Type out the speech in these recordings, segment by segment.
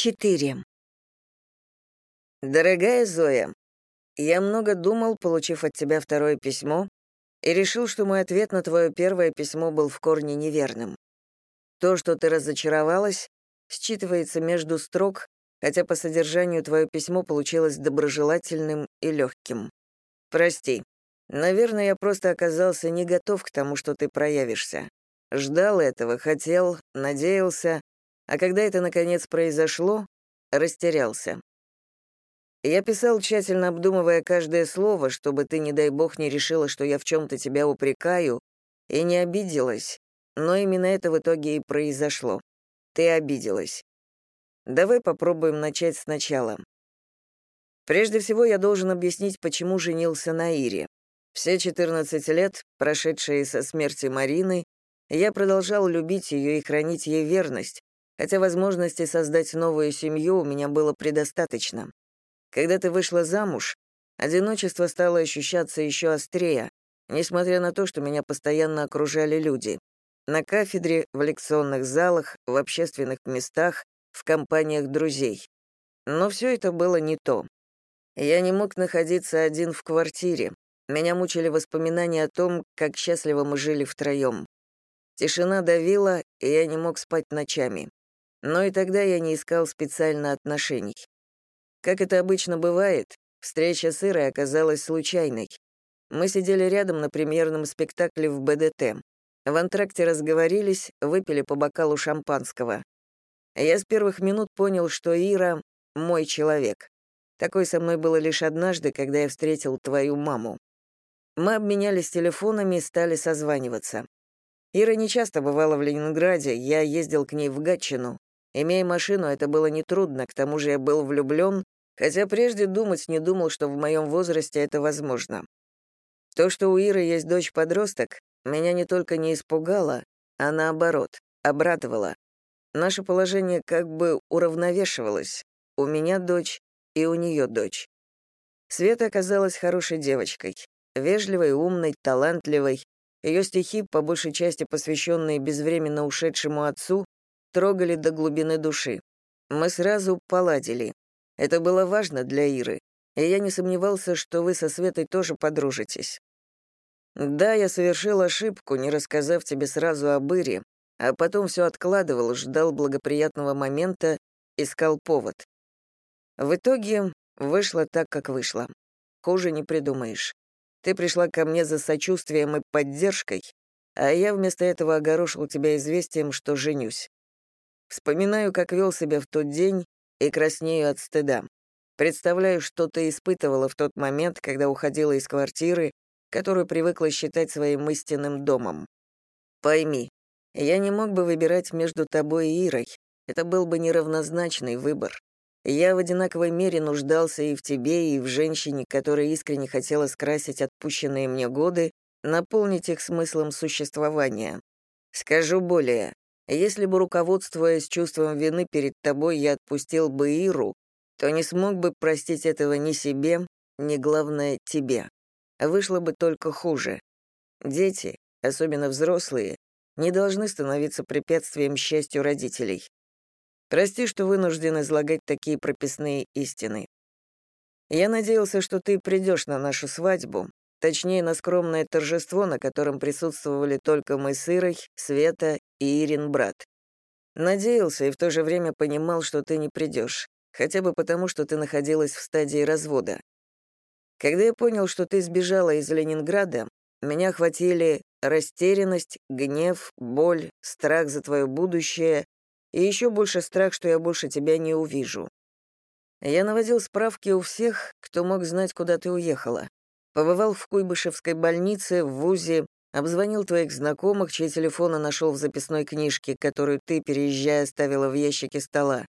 4. Дорогая Зоя, я много думал, получив от тебя второе письмо, и решил, что мой ответ на твое первое письмо был в корне неверным. То, что ты разочаровалась, считывается между строк, хотя по содержанию твое письмо получилось доброжелательным и легким. Прости. Наверное, я просто оказался не готов к тому, что ты проявишься. Ждал этого, хотел, надеялся, а когда это, наконец, произошло, растерялся. Я писал, тщательно обдумывая каждое слово, чтобы ты, не дай бог, не решила, что я в чем-то тебя упрекаю, и не обиделась, но именно это в итоге и произошло. Ты обиделась. Давай попробуем начать сначала. Прежде всего, я должен объяснить, почему женился на Ире. Все 14 лет, прошедшие со смерти Марины, я продолжал любить ее и хранить ей верность, хотя возможности создать новую семью у меня было предостаточно. Когда ты вышла замуж, одиночество стало ощущаться еще острее, несмотря на то, что меня постоянно окружали люди. На кафедре, в лекционных залах, в общественных местах, в компаниях друзей. Но все это было не то. Я не мог находиться один в квартире. Меня мучили воспоминания о том, как счастливо мы жили втроем. Тишина давила, и я не мог спать ночами. Но и тогда я не искал специально отношений. Как это обычно бывает, встреча с Ирой оказалась случайной. Мы сидели рядом на премьерном спектакле в БДТ. В антракте разговорились, выпили по бокалу шампанского. Я с первых минут понял, что Ира — мой человек. Такой со мной было лишь однажды, когда я встретил твою маму. Мы обменялись телефонами и стали созваниваться. Ира не часто бывала в Ленинграде, я ездил к ней в Гатчину. Имея машину, это было нетрудно, к тому же я был влюблен, хотя прежде думать не думал, что в моем возрасте это возможно. То, что у Иры есть дочь-подросток, меня не только не испугало, а наоборот, обрадовало. Наше положение как бы уравновешивалось. У меня дочь и у нее дочь. Света оказалась хорошей девочкой, вежливой, умной, талантливой. Ее стихи, по большей части посвященные безвременно ушедшему отцу, трогали до глубины души. Мы сразу поладили. Это было важно для Иры, и я не сомневался, что вы со Светой тоже подружитесь. Да, я совершил ошибку, не рассказав тебе сразу об Ире, а потом все откладывал, ждал благоприятного момента, искал повод. В итоге вышло так, как вышло. Хуже не придумаешь. Ты пришла ко мне за сочувствием и поддержкой, а я вместо этого огорошил тебя известием, что женюсь. Вспоминаю, как вел себя в тот день, и краснею от стыда. Представляю, что ты испытывала в тот момент, когда уходила из квартиры, которую привыкла считать своим истинным домом. Пойми, я не мог бы выбирать между тобой и Ирой. Это был бы неравнозначный выбор. Я в одинаковой мере нуждался и в тебе, и в женщине, которая искренне хотела скрасить отпущенные мне годы, наполнить их смыслом существования. Скажу более, если бы, руководствуясь чувством вины перед тобой, я отпустил бы Иру, то не смог бы простить этого ни себе, ни, главное, тебе. Вышло бы только хуже. Дети, особенно взрослые, не должны становиться препятствием счастью родителей. Прости, что вынужден излагать такие прописные истины. Я надеялся, что ты придешь на нашу свадьбу, Точнее, на скромное торжество, на котором присутствовали только мы с Ирой, Света и Ирин брат. Надеялся и в то же время понимал, что ты не придешь, хотя бы потому, что ты находилась в стадии развода. Когда я понял, что ты сбежала из Ленинграда, меня охватили растерянность, гнев, боль, страх за твое будущее и еще больше страх, что я больше тебя не увижу. Я наводил справки у всех, кто мог знать, куда ты уехала. Побывал в Куйбышевской больнице, в ВУЗе, обзвонил твоих знакомых, чьи телефоны нашел в записной книжке, которую ты, переезжая, оставила в ящике стола.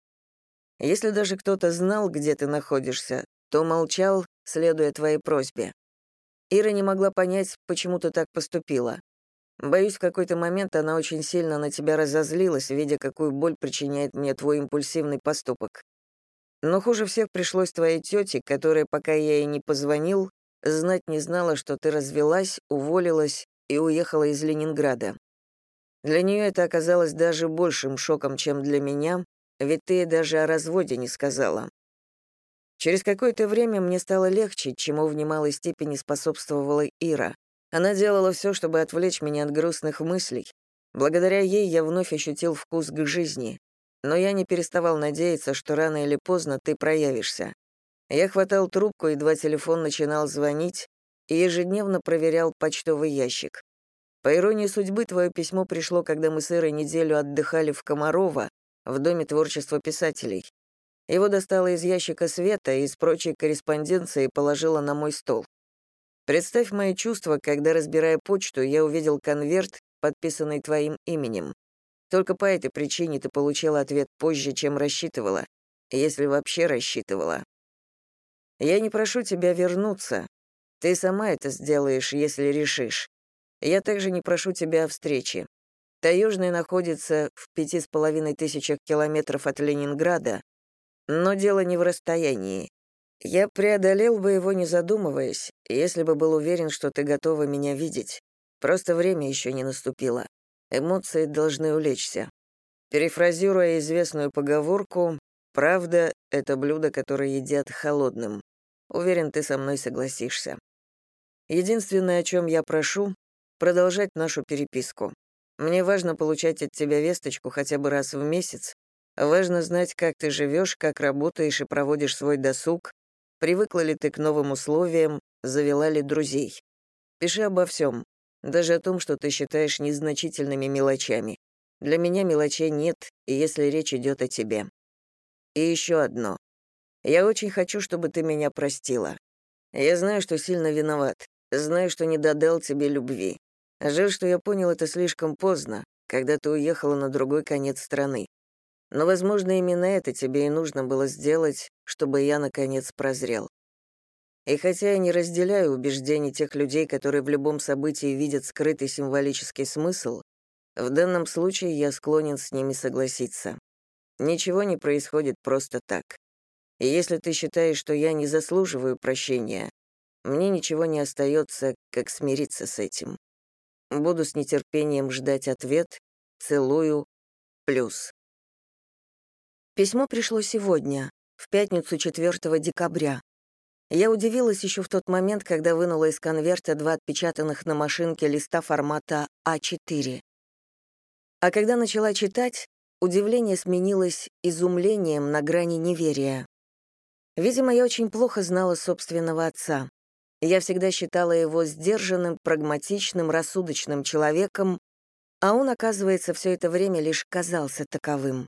Если даже кто-то знал, где ты находишься, то молчал, следуя твоей просьбе. Ира не могла понять, почему ты так поступила. Боюсь, в какой-то момент она очень сильно на тебя разозлилась, видя, какую боль причиняет мне твой импульсивный поступок. Но хуже всех пришлось твоей тете, которая, пока я ей не позвонил, Знать не знала, что ты развелась, уволилась и уехала из Ленинграда. Для нее это оказалось даже большим шоком, чем для меня, ведь ты даже о разводе не сказала. Через какое-то время мне стало легче, чему в немалой степени способствовала Ира. Она делала все, чтобы отвлечь меня от грустных мыслей. Благодаря ей я вновь ощутил вкус к жизни. Но я не переставал надеяться, что рано или поздно ты проявишься. Я хватал трубку, едва телефон начинал звонить, и ежедневно проверял почтовый ящик. По иронии судьбы, твое письмо пришло, когда мы с Ирой неделю отдыхали в Комарово, в Доме творчества писателей. Его достала из ящика света и из прочей корреспонденции положила на мой стол. Представь мои чувства, когда, разбирая почту, я увидел конверт, подписанный твоим именем. Только по этой причине ты получила ответ позже, чем рассчитывала, если вообще рассчитывала. Я не прошу тебя вернуться. Ты сама это сделаешь, если решишь. Я также не прошу тебя о встрече. Таежный находится в пяти с половиной тысячах километров от Ленинграда, но дело не в расстоянии. Я преодолел бы его, не задумываясь, если бы был уверен, что ты готова меня видеть. Просто время еще не наступило. Эмоции должны улечься. Перефразируя известную поговорку, «Правда — это блюдо, которое едят холодным». Уверен, ты со мной согласишься. Единственное, о чем я прошу — продолжать нашу переписку. Мне важно получать от тебя весточку хотя бы раз в месяц, Важно знать, как ты живешь, как работаешь и проводишь свой досуг, привыкла ли ты к новым условиям, завела ли друзей. Пиши обо всем, даже о том, что ты считаешь незначительными мелочами. Для меня мелочей нет, если речь идет о тебе. И еще одно. Я очень хочу, чтобы ты меня простила. Я знаю, что сильно виноват, знаю, что не додал тебе любви. Жаль, что я понял это слишком поздно, когда ты уехала на другой конец страны. Но, возможно, именно это тебе и нужно было сделать, чтобы я, наконец, прозрел. И хотя я не разделяю убеждений тех людей, которые в любом событии видят скрытый символический смысл, в данном случае я склонен с ними согласиться. Ничего не происходит просто так. И если ты считаешь, что я не заслуживаю прощения, мне ничего не остается, как смириться с этим. Буду с нетерпением ждать ответ. Целую. Плюс. Письмо пришло сегодня, в пятницу 4 декабря. Я удивилась еще в тот момент, когда вынула из конверта два отпечатанных на машинке листа формата А4. А когда начала читать, удивление сменилось изумлением на грани неверия. Видимо, я очень плохо знала собственного отца. Я всегда считала его сдержанным, прагматичным, рассудочным человеком, а он, оказывается, все это время лишь казался таковым.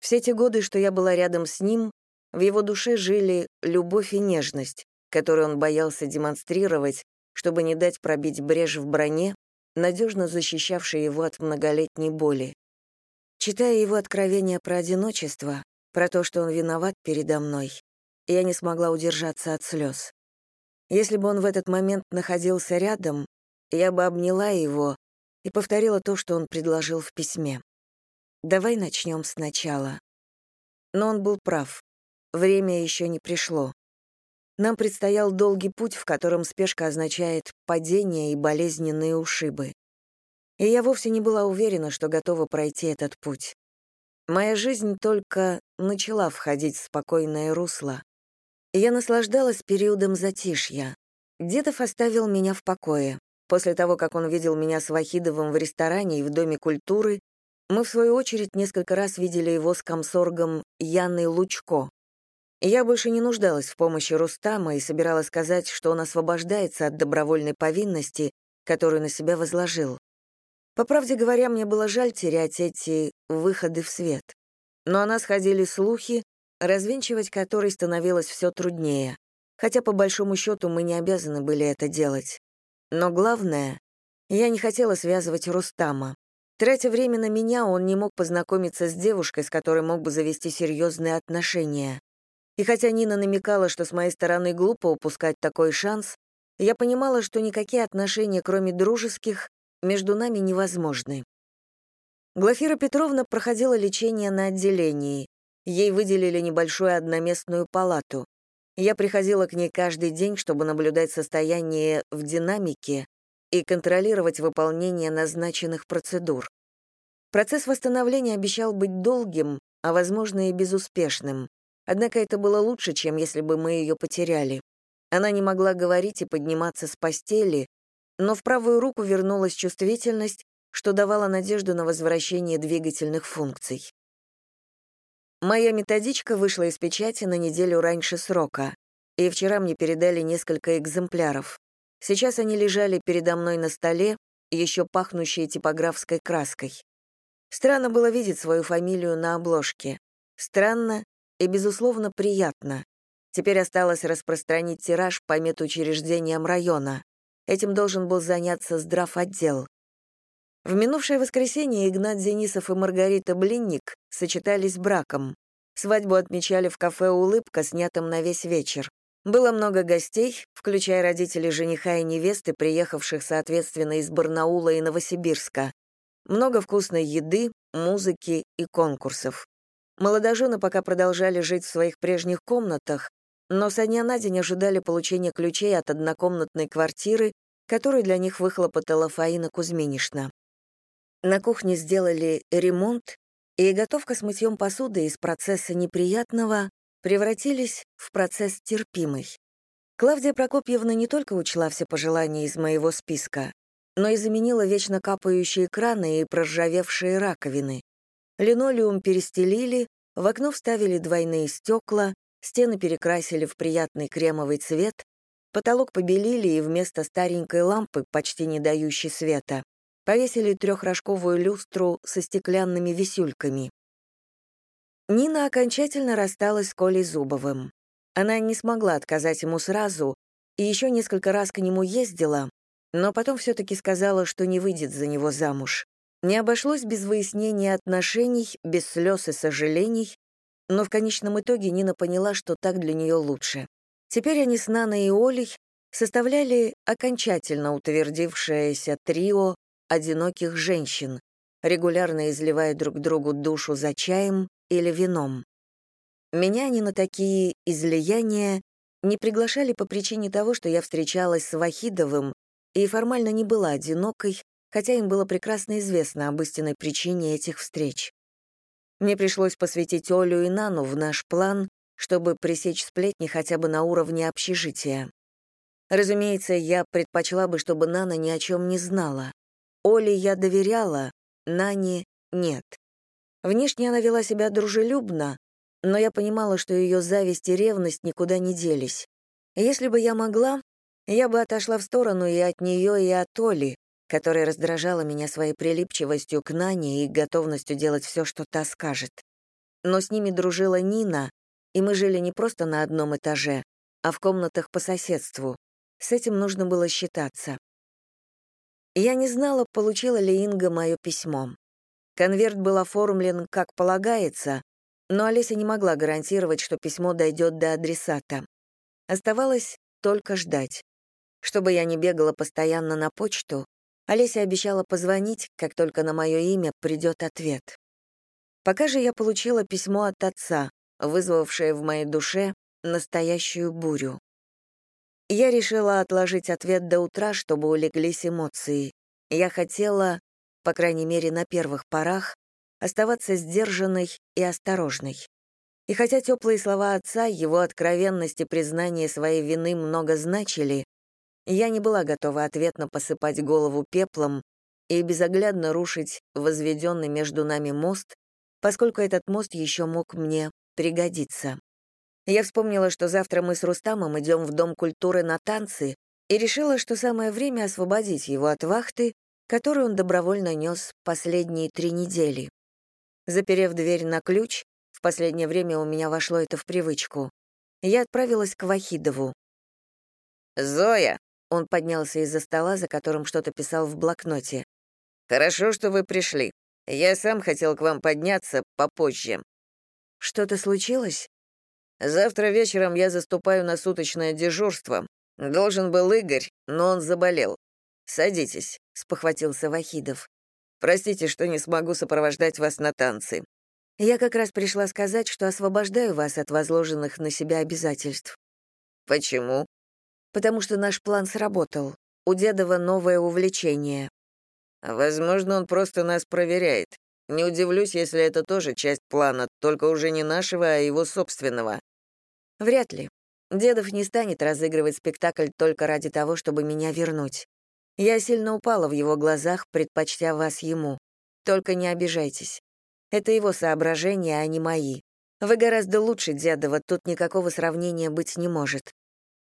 Все те годы, что я была рядом с ним, в его душе жили любовь и нежность, которую он боялся демонстрировать, чтобы не дать пробить брешь в броне, надежно защищавшей его от многолетней боли. Читая его откровения про одиночество, про то, что он виноват передо мной, я не смогла удержаться от слез. Если бы он в этот момент находился рядом, я бы обняла его и повторила то, что он предложил в письме. Давай начнем сначала. Но он был прав. Время еще не пришло. Нам предстоял долгий путь, в котором спешка означает падение и болезненные ушибы. И я вовсе не была уверена, что готова пройти этот путь. Моя жизнь только начала входить в спокойное русло. Я наслаждалась периодом затишья. Дедов оставил меня в покое. После того, как он видел меня с Вахидовым в ресторане и в Доме культуры, мы, в свою очередь, несколько раз видели его с комсоргом Яной Лучко. Я больше не нуждалась в помощи Рустама и собиралась сказать, что он освобождается от добровольной повинности, которую на себя возложил. По правде говоря, мне было жаль терять эти выходы в свет. Но о нас ходили слухи, развенчивать которые становилось все труднее, хотя по большому счету мы не обязаны были это делать. Но главное, я не хотела связывать Рустама. Тратя время на меня, он не мог познакомиться с девушкой, с которой мог бы завести серьезные отношения. И хотя Нина намекала, что с моей стороны глупо упускать такой шанс, я понимала, что никакие отношения, кроме дружеских, между нами невозможны. Глафира Петровна проходила лечение на отделении. Ей выделили небольшую одноместную палату. Я приходила к ней каждый день, чтобы наблюдать состояние в динамике и контролировать выполнение назначенных процедур. Процесс восстановления обещал быть долгим, а, возможно, и безуспешным. Однако это было лучше, чем если бы мы ее потеряли. Она не могла говорить и подниматься с постели, но в правую руку вернулась чувствительность, что давало надежду на возвращение двигательных функций. Моя методичка вышла из печати на неделю раньше срока, и вчера мне передали несколько экземпляров. Сейчас они лежали передо мной на столе, еще пахнущие типографской краской. Странно было видеть свою фамилию на обложке. Странно и, безусловно, приятно. Теперь осталось распространить тираж по медучреждениям района. Этим должен был заняться здравотдел. В минувшее воскресенье Игнат Денисов и Маргарита Блинник сочетались браком. Свадьбу отмечали в кафе «Улыбка», снятом на весь вечер. Было много гостей, включая родителей жениха и невесты, приехавших, соответственно, из Барнаула и Новосибирска. Много вкусной еды, музыки и конкурсов. Молодожены пока продолжали жить в своих прежних комнатах, но со дня на день ожидали получения ключей от однокомнатной квартиры, которую для них выхлопотала Фаина Кузьминишна. На кухне сделали ремонт, и готовка с мытьем посуды из процесса неприятного превратились в процесс терпимый. Клавдия Прокопьевна не только учла все пожелания из моего списка, но и заменила вечно капающие краны и проржавевшие раковины. Линолеум перестелили, в окно вставили двойные стекла, стены перекрасили в приятный кремовый цвет, потолок побелили и вместо старенькой лампы, почти не дающей света, повесили трехрожковую люстру со стеклянными висюльками. Нина окончательно рассталась с Колей Зубовым. Она не смогла отказать ему сразу и еще несколько раз к нему ездила, но потом все-таки сказала, что не выйдет за него замуж. Не обошлось без выяснения отношений, без слез и сожалений, но в конечном итоге Нина поняла, что так для нее лучше. Теперь они с Наной и Олей составляли окончательно утвердившееся трио одиноких женщин, регулярно изливая друг другу душу за чаем или вином. Меня они на такие излияния не приглашали по причине того, что я встречалась с Вахидовым и формально не была одинокой, хотя им было прекрасно известно об истинной причине этих встреч. Мне пришлось посвятить Олю и Нану в наш план, чтобы пресечь сплетни хотя бы на уровне общежития. Разумеется, я предпочла бы, чтобы Нана ни о чем не знала. Оле я доверяла, Нане — нет. Внешне она вела себя дружелюбно, но я понимала, что ее зависть и ревность никуда не делись. Если бы я могла, я бы отошла в сторону и от нее, и от Оли, которая раздражала меня своей прилипчивостью к Нане и готовностью делать все, что та скажет. Но с ними дружила Нина, и мы жили не просто на одном этаже, а в комнатах по соседству. С этим нужно было считаться. Я не знала, получила ли Инга мое письмо. Конверт был оформлен как полагается, но Олеся не могла гарантировать, что письмо дойдет до адресата. Оставалось только ждать. Чтобы я не бегала постоянно на почту, Олеся обещала позвонить, как только на мое имя придет ответ. Пока же я получила письмо от отца, вызвавшее в моей душе настоящую бурю. Я решила отложить ответ до утра, чтобы улеглись эмоции. Я хотела, по крайней мере, на первых порах, оставаться сдержанной и осторожной. И хотя теплые слова отца, его откровенность и признание своей вины много значили, я не была готова ответно посыпать голову пеплом и безоглядно рушить возведенный между нами мост, поскольку этот мост еще мог мне пригодиться. Я вспомнила, что завтра мы с Рустамом идем в Дом культуры на танцы, и решила, что самое время освободить его от вахты, которую он добровольно нес последние три недели. Заперев дверь на ключ, в последнее время у меня вошло это в привычку, я отправилась к Вахидову. «Зоя!» — он поднялся из-за стола, за которым что-то писал в блокноте. «Хорошо, что вы пришли. Я сам хотел к вам подняться попозже». «Что-то случилось?» Завтра вечером я заступаю на суточное дежурство. Должен был Игорь, но он заболел. Садитесь, спохватился Вахидов. Простите, что не смогу сопровождать вас на танцы. Я как раз пришла сказать, что освобождаю вас от возложенных на себя обязательств. Почему? Потому что наш план сработал. У Дедова новое увлечение. Возможно, он просто нас проверяет. Не удивлюсь, если это тоже часть плана, только уже не нашего, а его собственного. Вряд ли. Дедов не станет разыгрывать спектакль только ради того, чтобы меня вернуть. Я сильно упала в его глазах, предпочтя вас ему. Только не обижайтесь. Это его соображения, а не мои. Вы гораздо лучше Дедова, тут никакого сравнения быть не может.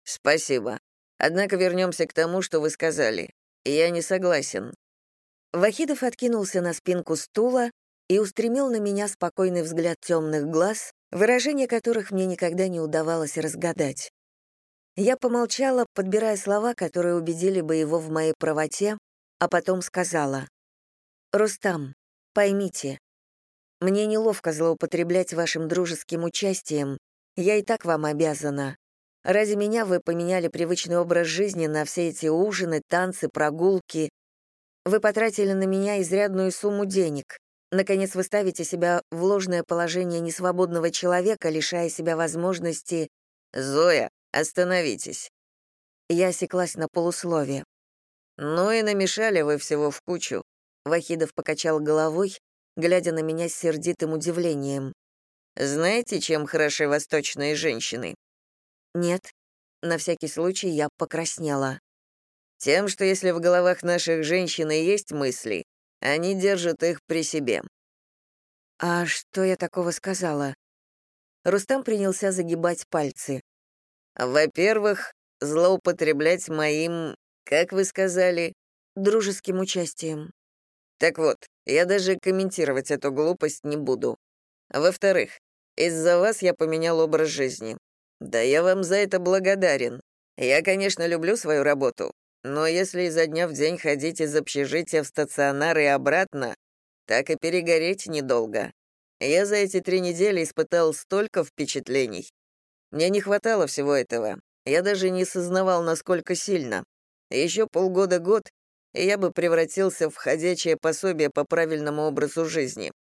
Спасибо. Однако вернемся к тому, что вы сказали. Я не согласен. Вахидов откинулся на спинку стула и устремил на меня спокойный взгляд темных глаз, выражение которых мне никогда не удавалось разгадать. Я помолчала, подбирая слова, которые убедили бы его в моей правоте, а потом сказала. «Рустам, поймите, мне неловко злоупотреблять вашим дружеским участием, я и так вам обязана. Ради меня вы поменяли привычный образ жизни на все эти ужины, танцы, прогулки, вы потратили на меня изрядную сумму денег. Наконец, вы ставите себя в ложное положение несвободного человека, лишая себя возможности... «Зоя, остановитесь». Я осеклась на полусловие. «Ну и намешали вы всего в кучу», — Вахидов покачал головой, глядя на меня с сердитым удивлением. «Знаете, чем хороши восточные женщины?» «Нет». На всякий случай я покраснела. Тем, что если в головах наших женщин и есть мысли, они держат их при себе. А что я такого сказала? Рустам принялся загибать пальцы. Во-первых, злоупотреблять моим, как вы сказали, дружеским участием. Так вот, я даже комментировать эту глупость не буду. Во-вторых, из-за вас я поменял образ жизни. Да я вам за это благодарен. Я, конечно, люблю свою работу, но если изо дня в день ходить из общежития в стационар и обратно, так и перегореть недолго. Я за эти три недели испытал столько впечатлений. Мне не хватало всего этого. Я даже не сознавал, насколько сильно. Еще полгода-год, и я бы превратился в ходячее пособие по правильному образу жизни.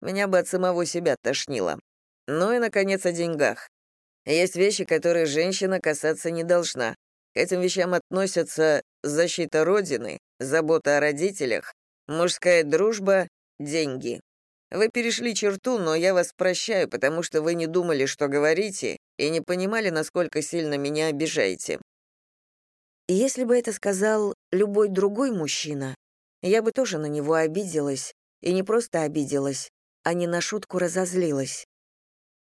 Меня бы от самого себя тошнило. Ну и, наконец, о деньгах. Есть вещи, которые женщина касаться не должна. К этим вещам относятся защита Родины, забота о родителях, мужская дружба, деньги. Вы перешли черту, но я вас прощаю, потому что вы не думали, что говорите, и не понимали, насколько сильно меня обижаете. Если бы это сказал любой другой мужчина, я бы тоже на него обиделась, и не просто обиделась, а не на шутку разозлилась.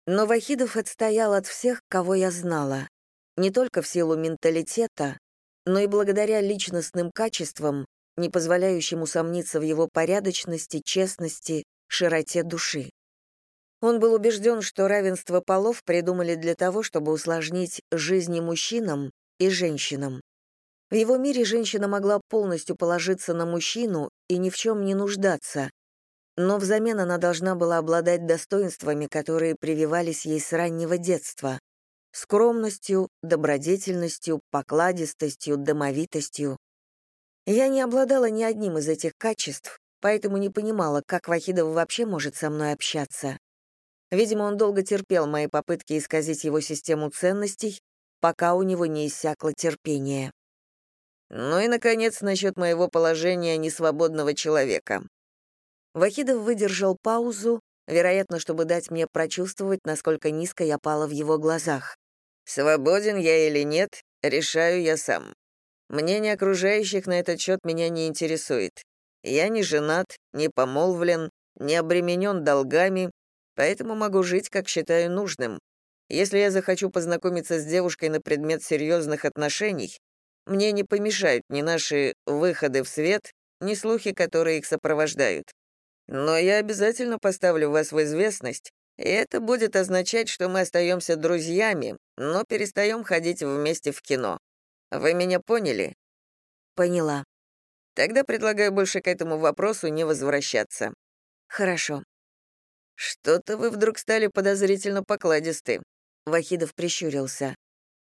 Но Вахидов отстоял от всех, кого я знала не только в силу менталитета, но и благодаря личностным качествам, не позволяющим усомниться в его порядочности, честности, широте души. Он был убежден, что равенство полов придумали для того, чтобы усложнить жизни мужчинам и женщинам. В его мире женщина могла полностью положиться на мужчину и ни в чем не нуждаться, но взамен она должна была обладать достоинствами, которые прививались ей с раннего детства скромностью, добродетельностью, покладистостью, домовитостью. Я не обладала ни одним из этих качеств, поэтому не понимала, как Вахидов вообще может со мной общаться. Видимо, он долго терпел мои попытки исказить его систему ценностей, пока у него не иссякло терпение. Ну и, наконец, насчет моего положения несвободного человека. Вахидов выдержал паузу, вероятно, чтобы дать мне прочувствовать, насколько низко я пала в его глазах. Свободен я или нет, решаю я сам. Мнение окружающих на этот счет меня не интересует. Я не женат, не помолвлен, не обременен долгами, поэтому могу жить, как считаю нужным. Если я захочу познакомиться с девушкой на предмет серьезных отношений, мне не помешают ни наши выходы в свет, ни слухи, которые их сопровождают. Но я обязательно поставлю вас в известность, и это будет означать, что мы остаемся друзьями, но перестаем ходить вместе в кино. Вы меня поняли? Поняла. Тогда предлагаю больше к этому вопросу не возвращаться. Хорошо. Что-то вы вдруг стали подозрительно покладисты. Вахидов прищурился.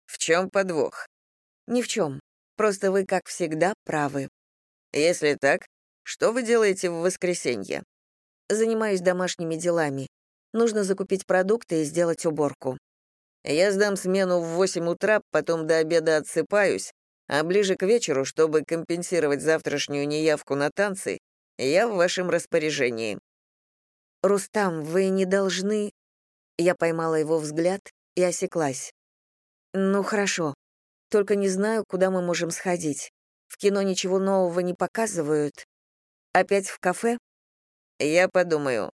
В чем подвох? Ни в чем. Просто вы, как всегда, правы. Если так, что вы делаете в воскресенье? Занимаюсь домашними делами. Нужно закупить продукты и сделать уборку. Я сдам смену в 8 утра, потом до обеда отсыпаюсь, а ближе к вечеру, чтобы компенсировать завтрашнюю неявку на танцы, я в вашем распоряжении. «Рустам, вы не должны...» Я поймала его взгляд и осеклась. «Ну, хорошо. Только не знаю, куда мы можем сходить. В кино ничего нового не показывают. Опять в кафе?» «Я подумаю.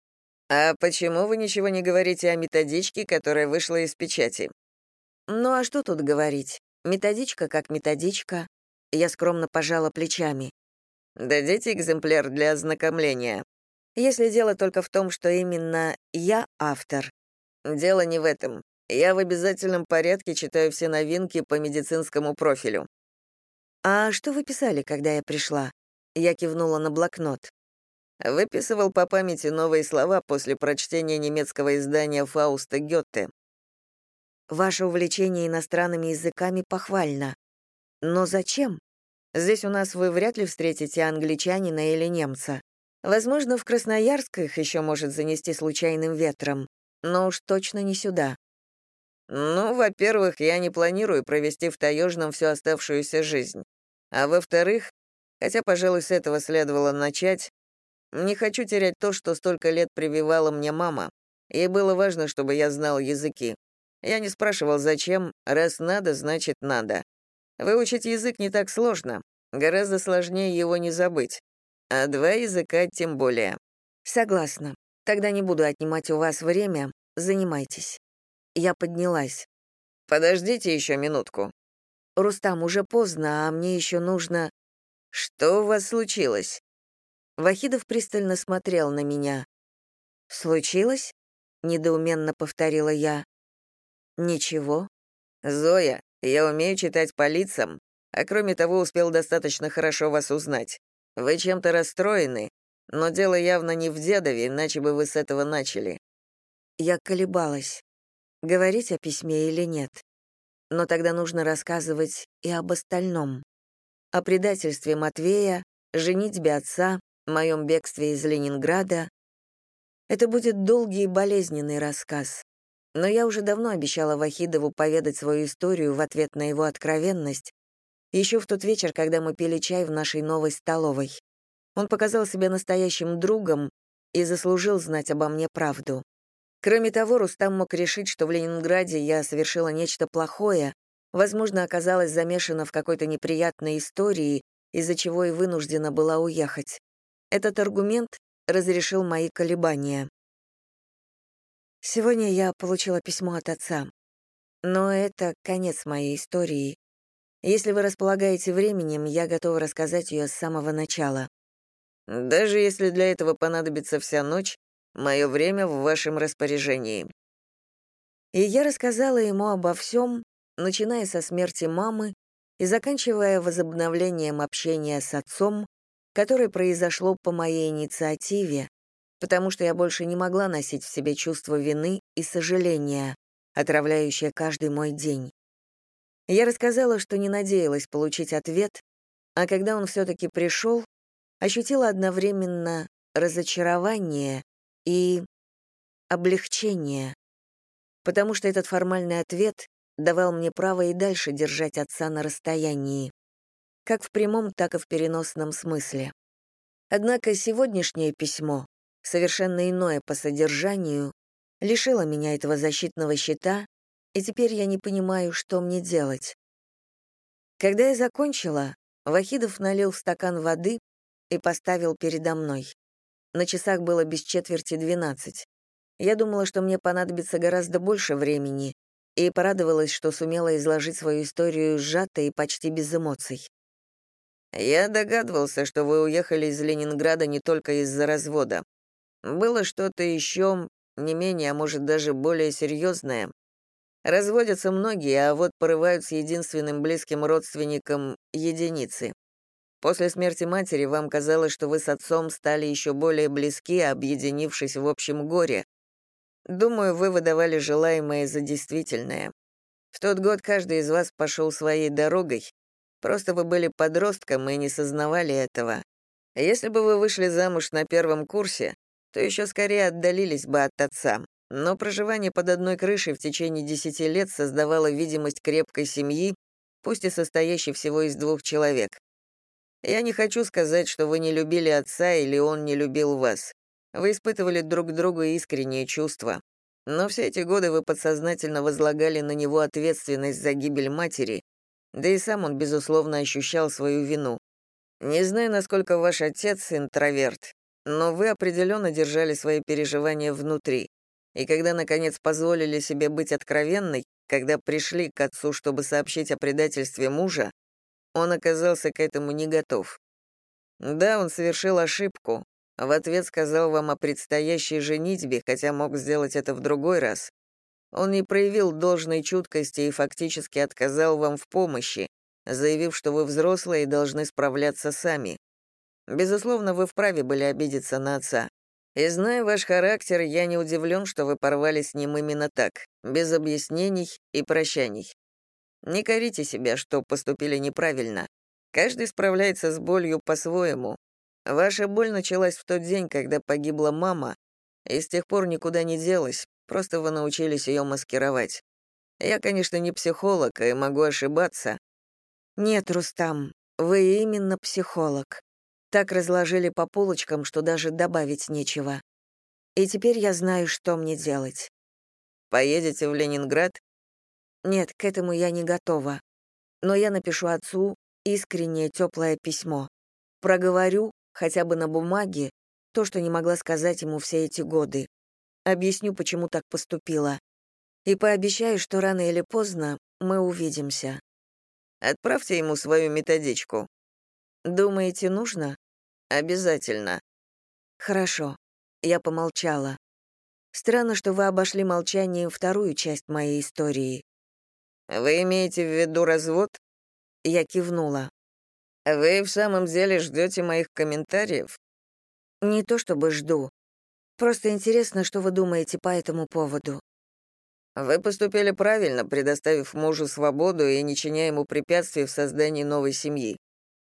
А почему вы ничего не говорите о методичке, которая вышла из печати?» «Ну а что тут говорить? Методичка как методичка». Я скромно пожала плечами. «Дадите экземпляр для ознакомления?» «Если дело только в том, что именно я автор». «Дело не в этом. Я в обязательном порядке читаю все новинки по медицинскому профилю». «А что вы писали, когда я пришла?» Я кивнула на блокнот. Выписывал по памяти новые слова после прочтения немецкого издания Фауста Гёте. Ваше увлечение иностранными языками похвально. Но зачем? Здесь у нас вы вряд ли встретите англичанина или немца. Возможно, в Красноярск их еще может занести случайным ветром, но уж точно не сюда. Ну, во-первых, я не планирую провести в Таежном всю оставшуюся жизнь. А во-вторых, хотя, пожалуй, с этого следовало начать, не хочу терять то, что столько лет прививала мне мама. Ей было важно, чтобы я знал языки. Я не спрашивал, зачем, раз надо, значит надо. Выучить язык не так сложно, гораздо сложнее его не забыть. А два языка тем более. Согласна. Тогда не буду отнимать у вас время, занимайтесь. Я поднялась. Подождите еще минутку. Рустам, уже поздно, а мне еще нужно... Что у вас случилось? Вахидов пристально смотрел на меня. «Случилось?» — недоуменно повторила я. «Ничего». «Зоя, я умею читать по лицам, а кроме того успел достаточно хорошо вас узнать. Вы чем-то расстроены, но дело явно не в дедове, иначе бы вы с этого начали». Я колебалась, говорить о письме или нет. Но тогда нужно рассказывать и об остальном. О предательстве Матвея, женитьбе отца, моем бегстве из Ленинграда. Это будет долгий и болезненный рассказ. Но я уже давно обещала Вахидову поведать свою историю в ответ на его откровенность, еще в тот вечер, когда мы пили чай в нашей новой столовой. Он показал себя настоящим другом и заслужил знать обо мне правду. Кроме того, Рустам мог решить, что в Ленинграде я совершила нечто плохое, возможно, оказалась замешана в какой-то неприятной истории, из-за чего и вынуждена была уехать. Этот аргумент разрешил мои колебания. Сегодня я получила письмо от отца. Но это конец моей истории. Если вы располагаете временем, я готова рассказать ее с самого начала. Даже если для этого понадобится вся ночь, мое время в вашем распоряжении. И я рассказала ему обо всем, начиная со смерти мамы и заканчивая возобновлением общения с отцом, которое произошло по моей инициативе, потому что я больше не могла носить в себе чувство вины и сожаления, отравляющее каждый мой день. Я рассказала, что не надеялась получить ответ, а когда он все-таки пришел, ощутила одновременно разочарование и облегчение, потому что этот формальный ответ давал мне право и дальше держать отца на расстоянии как в прямом, так и в переносном смысле. Однако сегодняшнее письмо, совершенно иное по содержанию, лишило меня этого защитного щита, и теперь я не понимаю, что мне делать. Когда я закончила, Вахидов налил в стакан воды и поставил передо мной. На часах было без четверти двенадцать. Я думала, что мне понадобится гораздо больше времени, и порадовалась, что сумела изложить свою историю сжато и почти без эмоций. Я догадывался, что вы уехали из Ленинграда не только из-за развода. Было что-то еще не менее, а может даже более серьезное. Разводятся многие, а вот порывают с единственным близким родственником единицы. После смерти матери вам казалось, что вы с отцом стали еще более близки, объединившись в общем горе. Думаю, вы выдавали желаемое за действительное. В тот год каждый из вас пошел своей дорогой, Просто вы были подростком и не сознавали этого. Если бы вы вышли замуж на первом курсе, то еще скорее отдалились бы от отца. Но проживание под одной крышей в течение десяти лет создавало видимость крепкой семьи, пусть и состоящей всего из двух человек. Я не хочу сказать, что вы не любили отца или он не любил вас. Вы испытывали друг к другу искренние чувства. Но все эти годы вы подсознательно возлагали на него ответственность за гибель матери, да и сам он, безусловно, ощущал свою вину. Не знаю, насколько ваш отец интроверт, но вы определенно держали свои переживания внутри. И когда, наконец, позволили себе быть откровенной, когда пришли к отцу, чтобы сообщить о предательстве мужа, он оказался к этому не готов. Да, он совершил ошибку. В ответ сказал вам о предстоящей женитьбе, хотя мог сделать это в другой раз. Он не проявил должной чуткости и фактически отказал вам в помощи, заявив, что вы взрослые и должны справляться сами. Безусловно, вы вправе были обидеться на отца. И зная ваш характер, я не удивлен, что вы порвали с ним именно так, без объяснений и прощаний. Не корите себя, что поступили неправильно. Каждый справляется с болью по-своему. Ваша боль началась в тот день, когда погибла мама, и с тех пор никуда не делась, просто вы научились ее маскировать. Я, конечно, не психолог и могу ошибаться. Нет, Рустам, вы именно психолог. Так разложили по полочкам, что даже добавить нечего. И теперь я знаю, что мне делать. Поедете в Ленинград? Нет, к этому я не готова. Но я напишу отцу искреннее теплое письмо. Проговорю, хотя бы на бумаге, то, что не могла сказать ему все эти годы. Объясню, почему так поступила. И пообещаю, что рано или поздно мы увидимся. Отправьте ему свою методичку. Думаете, нужно? Обязательно. Хорошо. Я помолчала. Странно, что вы обошли молчанием вторую часть моей истории. Вы имеете в виду развод? Я кивнула. Вы в самом деле ждете моих комментариев? Не то чтобы жду. Просто интересно, что вы думаете по этому поводу. Вы поступили правильно, предоставив мужу свободу и не чиня ему препятствий в создании новой семьи.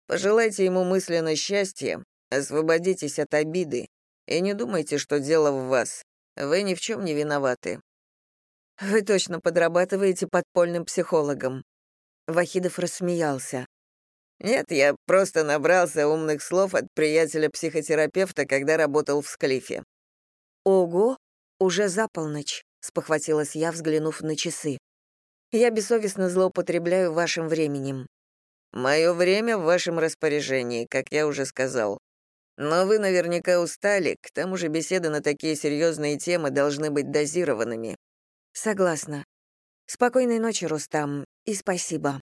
Пожелайте ему мысленно счастья, освободитесь от обиды и не думайте, что дело в вас. Вы ни в чем не виноваты. Вы точно подрабатываете подпольным психологом. Вахидов рассмеялся. Нет, я просто набрался умных слов от приятеля-психотерапевта, когда работал в Склифе. Ого, уже за полночь, спохватилась я, взглянув на часы. Я бессовестно злоупотребляю вашим временем. Мое время в вашем распоряжении, как я уже сказал. Но вы наверняка устали, к тому же беседы на такие серьезные темы должны быть дозированными. Согласна. Спокойной ночи, Рустам, и спасибо.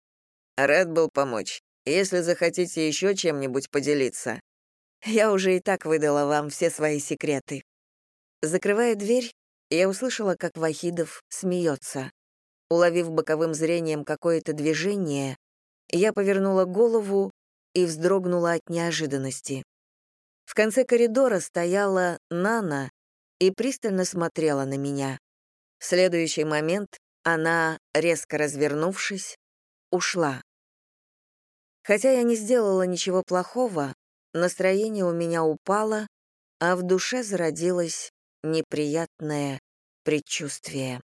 Рад был помочь. Если захотите еще чем-нибудь поделиться. Я уже и так выдала вам все свои секреты. Закрывая дверь, я услышала, как Вахидов смеется. Уловив боковым зрением какое-то движение, я повернула голову и вздрогнула от неожиданности. В конце коридора стояла Нана и пристально смотрела на меня. В следующий момент она, резко развернувшись, ушла. Хотя я не сделала ничего плохого, настроение у меня упало, а в душе зародилось неприятное предчувствие.